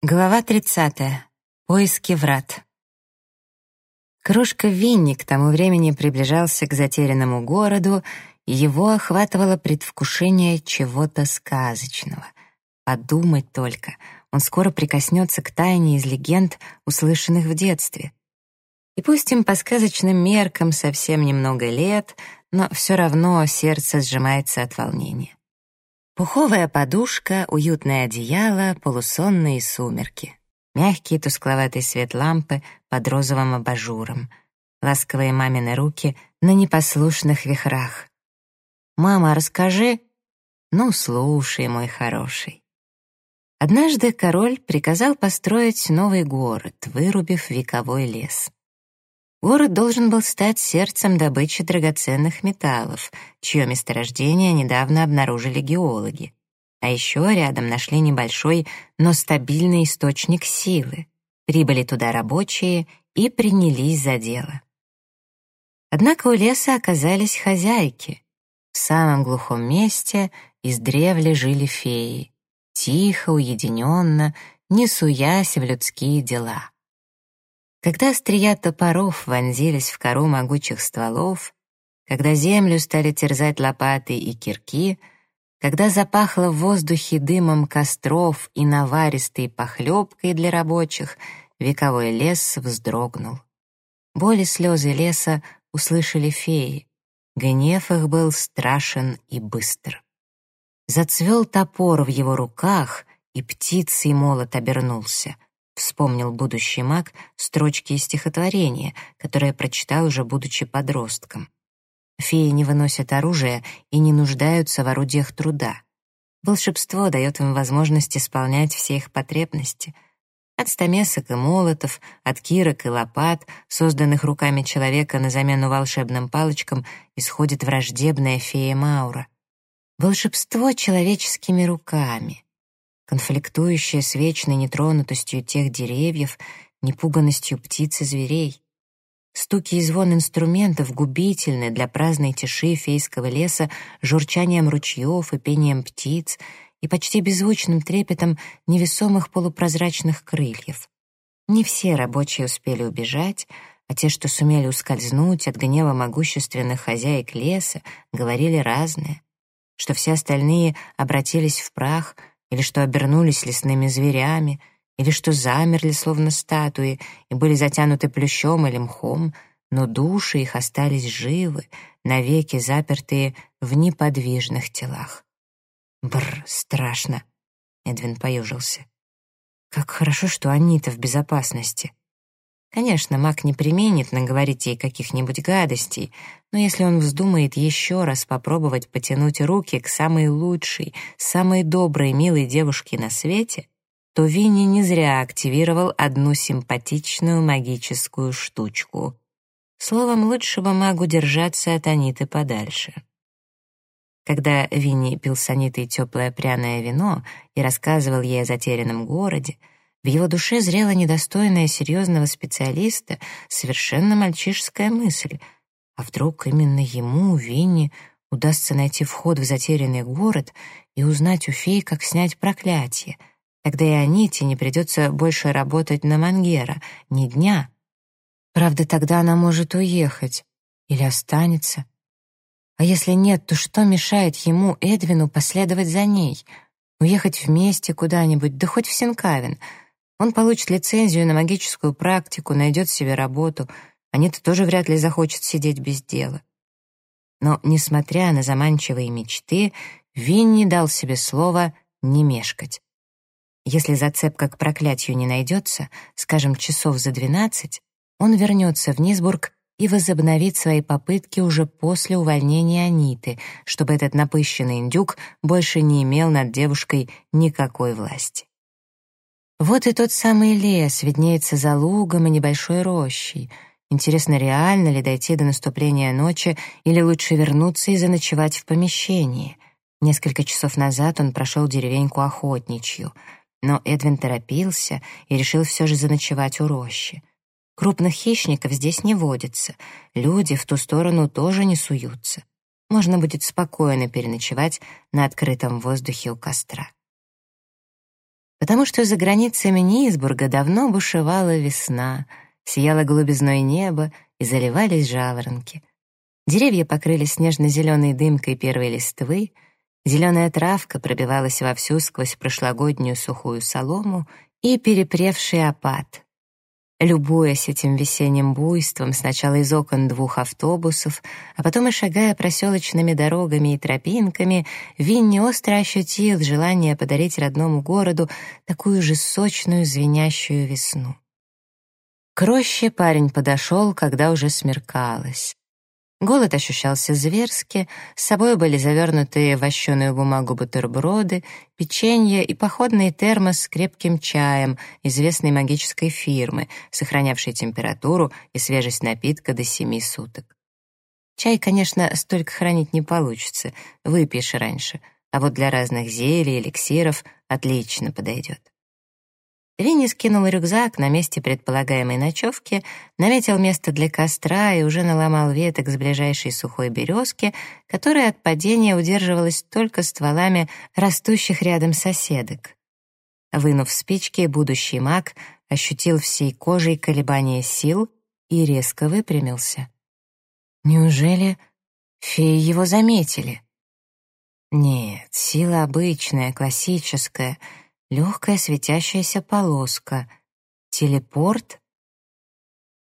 Глава 30. Поиски врат. Кружка Винни к тому времени приближался к затерянному городу, и его охватывало предвкушение чего-то сказочного. Подумать только, он скоро прикоснется к тайне из легенд, услышанных в детстве. И пусть им по сказочным меркам совсем немного лет, но все равно сердце сжимается от волнения. Пуховая подушка, уютное одеяло, полусонные сумерки. Мягкий тускловатый свет лампы под розовым абажуром. Ласковые мамины руки на непослушных вихрах. «Мама, расскажи». «Ну, слушай, мой хороший». Однажды король приказал построить новый город, вырубив вековой лес. Город должен был стать сердцем добычи драгоценных металлов, чье месторождение недавно обнаружили геологи. А еще рядом нашли небольшой, но стабильный источник силы. Прибыли туда рабочие и принялись за дело. Однако у леса оказались хозяйки. В самом глухом месте издревле жили феи. Тихо, уединенно, не суясь в людские дела. Когда острия топоров вонзились в кору могучих стволов, когда землю стали терзать лопаты и кирки, когда запахло в воздухе дымом костров и наваристой похлебкой для рабочих, вековой лес вздрогнул. Боли слезы леса услышали феи. Гнев их был страшен и быстр. Зацвел топор в его руках, и птицей молот обернулся — Вспомнил будущий маг строчки из стихотворения, которое прочитал уже будучи подростком. Феи не выносят оружия и не нуждаются в орудиях труда. Волшебство дает им возможность исполнять все их потребности. От стамесок и молотов, от кирок и лопат, созданных руками человека на замену волшебным палочкам, исходит враждебная фея Маура. Волшебство человеческими руками — конфликтующая с вечной нетронутостью тех деревьев, непуганностью птиц и зверей. Стуки и звон инструментов губительны для праздной тиши фейского леса журчанием ручьев и пением птиц и почти беззвучным трепетом невесомых полупрозрачных крыльев. Не все рабочие успели убежать, а те, что сумели ускользнуть от гнева могущественных хозяек леса, говорили разное, что все остальные обратились в прах — или что обернулись лесными зверями, или что замерли, словно статуи, и были затянуты плющом или мхом, но души их остались живы, навеки запертые в неподвижных телах. Бр, страшно. Эдвин поюжился. Как хорошо, что они-то в безопасности. Конечно, маг не применит наговорить ей каких-нибудь гадостей, но если он вздумает еще раз попробовать потянуть руки к самой лучшей, самой доброй, милой девушке на свете, то Винни не зря активировал одну симпатичную магическую штучку. Словом, лучше бы магу держаться от Аниты подальше. Когда Винни пил с Анитой теплое пряное вино и рассказывал ей о затерянном городе, в его душе зрела недостойная серьезного специалиста совершенно мальчишеская мысль. А вдруг именно ему, Винни, удастся найти вход в затерянный город и узнать у фей, как снять проклятие. Тогда и Аните не придется больше работать на Мангера, ни дня. Правда, тогда она может уехать или останется. А если нет, то что мешает ему, Эдвину, последовать за ней? Уехать вместе куда-нибудь, да хоть в Синкавен — он получит лицензию на магическую практику, найдет себе работу. Анита тоже вряд ли захочет сидеть без дела. Но, несмотря на заманчивые мечты, Винни дал себе слово не мешкать. Если зацепка к проклятию не найдется, скажем, часов за двенадцать, он вернется в Низбург и возобновит свои попытки уже после увольнения Аниты, чтобы этот напыщенный индюк больше не имел над девушкой никакой власти. Вот и тот самый лес виднеется за лугом и небольшой рощей. Интересно, реально ли дойти до наступления ночи или лучше вернуться и заночевать в помещении? Несколько часов назад он прошел деревеньку охотничью, но Эдвин торопился и решил все же заночевать у рощи. Крупных хищников здесь не водится, люди в ту сторону тоже не суются. Можно будет спокойно переночевать на открытом воздухе у костра. Потому что за границами Низбурга давно бушевала весна, сияло голубизной небо и заливались жаворонки. Деревья покрылись снежно-зеленой дымкой первой листвы, зеленая травка пробивалась вовсю сквозь прошлогоднюю сухую солому и перепревший опад. Любуясь этим весенним буйством сначала из окон двух автобусов, а потом и шагая проселочными дорогами и тропинками, Винни остро ощутил желание подарить родному городу такую же сочную звенящую весну. К роще парень подошел, когда уже смеркалось. Голод ощущался зверски, с собой были завернутые в вощеную бумагу бутерброды, печенье и походный термос с крепким чаем известной магической фирмы, сохранявшей температуру и свежесть напитка до семи суток. Чай, конечно, столько хранить не получится, выпьешь раньше, а вот для разных зелий, эликсиров отлично подойдет. Винни скинул рюкзак на месте предполагаемой ночевки, наметил место для костра и уже наломал веток с ближайшей сухой березки, которая от падения удерживалась только стволами растущих рядом соседок. Вынув спички, будущий маг ощутил всей кожей колебания сил и резко выпрямился. Неужели феи его заметили? Нет, сила обычная, классическая — Легкая светящаяся полоска. Телепорт?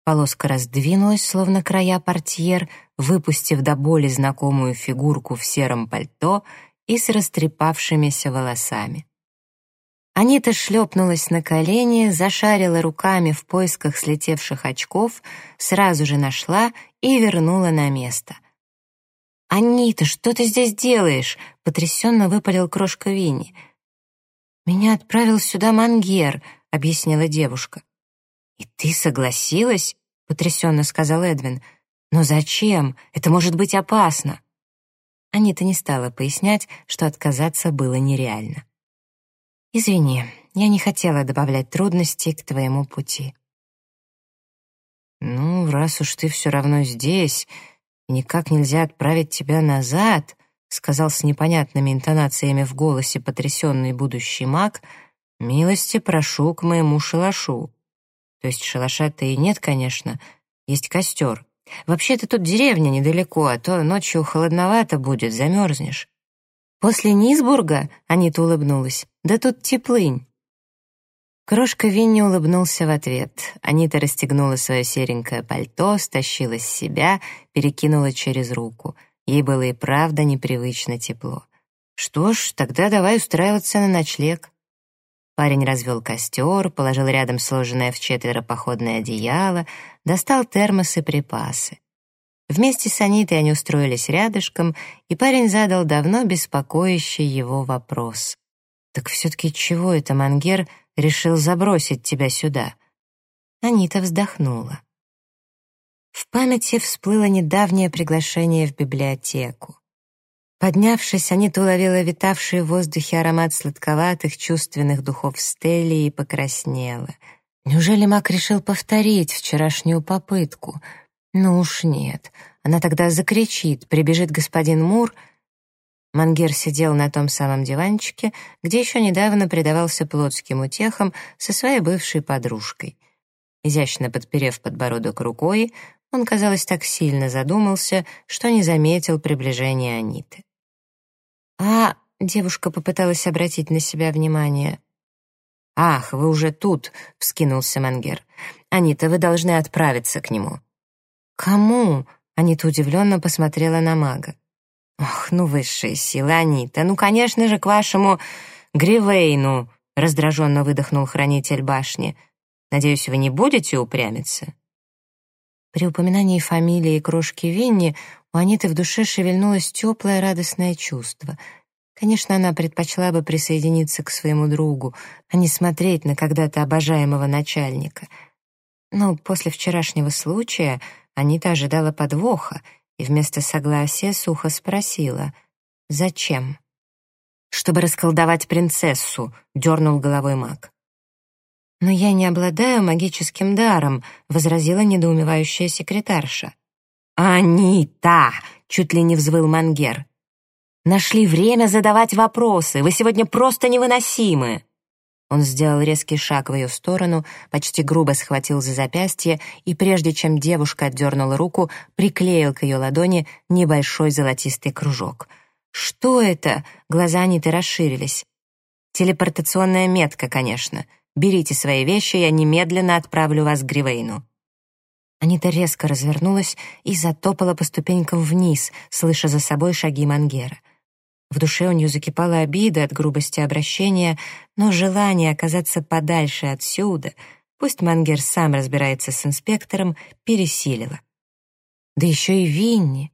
Полоска раздвинулась, словно края портьер, выпустив до боли знакомую фигурку в сером пальто и с растрепавшимися волосами. Анита шлепнулась на колени, зашарила руками в поисках слетевших очков, сразу же нашла и вернула на место. «Анита, что ты здесь делаешь?» — потрясенно выпалил крошка Винни — «Меня отправил сюда Мангер», — объяснила девушка. «И ты согласилась?» — потрясенно сказал Эдвин. «Но зачем? Это может быть опасно». Анита не стала пояснять, что отказаться было нереально. «Извини, я не хотела добавлять трудностей к твоему пути». «Ну, раз уж ты все равно здесь, никак нельзя отправить тебя назад», сказал с непонятными интонациями в голосе потрясенный будущий маг, «милости прошу к моему шалашу». То есть шалаша-то и нет, конечно, есть костер. Вообще-то тут деревня недалеко, а то ночью холодновато будет, замерзнешь. После Низбурга, Анита улыбнулась, да тут теплынь. Крошка Винни улыбнулся в ответ. Анита расстегнула свое серенькое пальто, стащила с себя, перекинула через руку — Ей было и правда непривычно тепло. Что ж, тогда давай устраиваться на ночлег. Парень развел костер, положил рядом сложенное в четверо походное одеяло, достал термос и припасы. Вместе с Анитой они устроились рядышком, и парень задал давно беспокоящий его вопрос. «Так все-таки чего это Мангер решил забросить тебя сюда?» Анита вздохнула. В памяти всплыло недавнее приглашение в библиотеку. Поднявшись, Анита уловила витавший в воздухе аромат сладковатых чувственных духов Стелли и покраснела. Неужели Мак решил повторить вчерашнюю попытку? Ну уж нет. Она тогда закричит, прибежит господин Мур. Мангер сидел на том самом диванчике, где еще недавно предавался плотским утехам со своей бывшей подружкой. Изящно подперев подбородок рукой, он, казалось, так сильно задумался, что не заметил приближения Аниты. «А...» — девушка попыталась обратить на себя внимание. «Ах, вы уже тут!» — вскинулся Мангер. «Анита, вы должны отправиться к нему». «Кому?» — Анита удивленно посмотрела на мага. «Ох, ну высшие силы, Анита, ну, конечно же, к вашему Гривейну!» — раздраженно выдохнул хранитель башни. «Надеюсь, вы не будете упрямиться?» При упоминании фамилии крошки Винни у Аниты в душе шевельнулось теплое радостное чувство. Конечно, она предпочла бы присоединиться к своему другу, а не смотреть на когда-то обожаемого начальника. Но после вчерашнего случая Анита ожидала подвоха и вместо согласия сухо спросила «Зачем?» «Чтобы расколдовать принцессу», — дернул головой маг. «Но я не обладаю магическим даром», — возразила недоумевающая секретарша. «Анита!» — чуть ли не взвыл Мангер. «Нашли время задавать вопросы. Вы сегодня просто невыносимы!» Он сделал резкий шаг в ее сторону, почти грубо схватил за запястье и, прежде чем девушка отдернула руку, приклеил к ее ладони небольшой золотистый кружок. «Что это?» — глаза Аниты расширились. «Телепортационная метка, конечно. Берите свои вещи, я немедленно отправлю вас к Гривейну». Анита резко развернулась и затопала по ступенькам вниз, слыша за собой шаги Мангера. В душе у нее закипала обида от грубости обращения, но желание оказаться подальше отсюда, пусть Мангер сам разбирается с инспектором, пересилило. Да еще и Винни.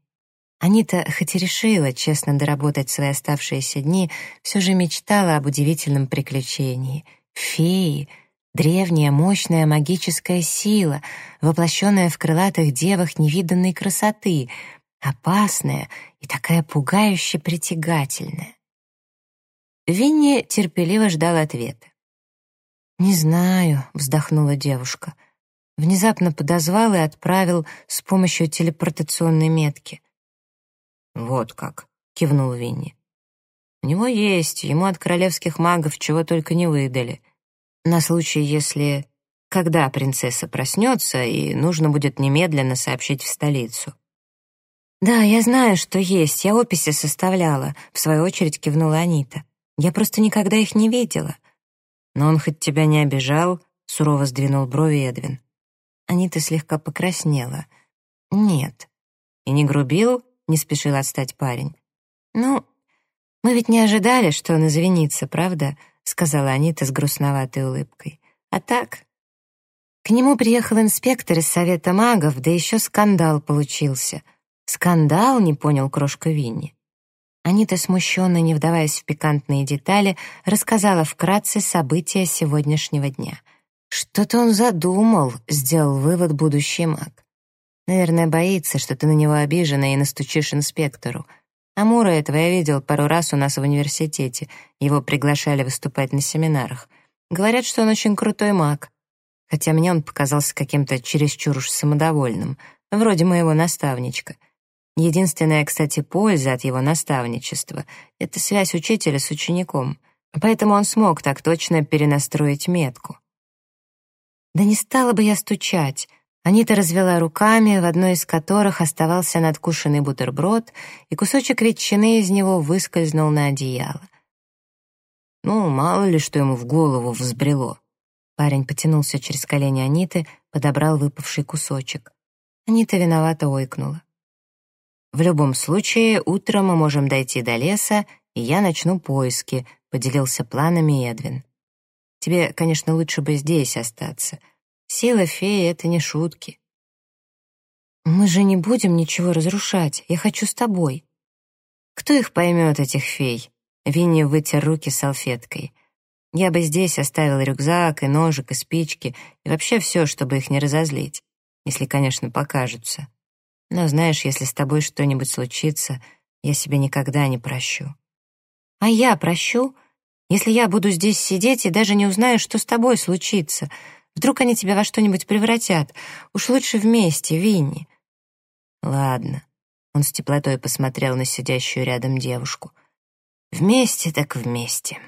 Анита, хоть и решила честно доработать свои оставшиеся дни, все же мечтала об удивительном приключении. Феи — древняя, мощная магическая сила, воплощенная в крылатых девах невиданной красоты — опасная и такая пугающе притягательная. Винни терпеливо ждал ответа. «Не знаю», — вздохнула девушка. Внезапно подозвал и отправил с помощью телепортационной метки. «Вот как», — кивнул Винни. «У него есть, ему от королевских магов чего только не выдали. На случай, если... Когда принцесса проснется, и нужно будет немедленно сообщить в столицу. «Да, я знаю, что есть, я описи составляла», — в свою очередь кивнула Анита. «Я просто никогда их не видела». «Но он хоть тебя не обижал?» — сурово сдвинул брови Эдвин. Анита слегка покраснела. «Нет». «И не грубил?» — не спешил отстать парень. «Ну, мы ведь не ожидали, что он извинится, правда?» — сказала Анита с грустноватой улыбкой. «А так...» К нему приехал инспектор из Совета магов, да еще скандал получился — «Скандал?» — не понял крошка Винни. Анита, смущенно, не вдаваясь в пикантные детали, рассказала вкратце события сегодняшнего дня. «Что-то он задумал», — сделал вывод будущий маг. «Наверное, боится, что ты на него обижена и настучишь инспектору. Амура этого я видел пару раз у нас в университете. Его приглашали выступать на семинарах. Говорят, что он очень крутой маг. Хотя мне он показался каким-то чересчур уж самодовольным, вроде моего наставничка». Единственная, кстати, польза от его наставничества — это связь учителя с учеником, поэтому он смог так точно перенастроить метку. «Да не стала бы я стучать», Анита развела руками, в одной из которых оставался надкушенный бутерброд, и кусочек ветчины из него выскользнул на одеяло. Ну, мало ли, что ему в голову взбрело. Парень потянулся через колени Аниты, подобрал выпавший кусочек. Анита виновато ойкнула. В любом случае, утром мы можем дойти до леса, и я начну поиски», — поделился планами Эдвин. «Тебе, конечно, лучше бы здесь остаться. Сила феи — это не шутки». «Мы же не будем ничего разрушать. Я хочу с тобой». «Кто их поймет, этих фей?» Винни вытер руки салфеткой. «Я бы здесь оставил рюкзак и ножик, и спички, и вообще все, чтобы их не разозлить, если, конечно, покажутся». Но знаешь, если с тобой что-нибудь случится, я себе никогда не прощу. А я прощу? Если я буду здесь сидеть и даже не узнаю, что с тобой случится. Вдруг они тебя во что-нибудь превратят. Уж лучше вместе, Винни. Ладно. Он с теплотой посмотрел на сидящую рядом девушку. Вместе так вместе.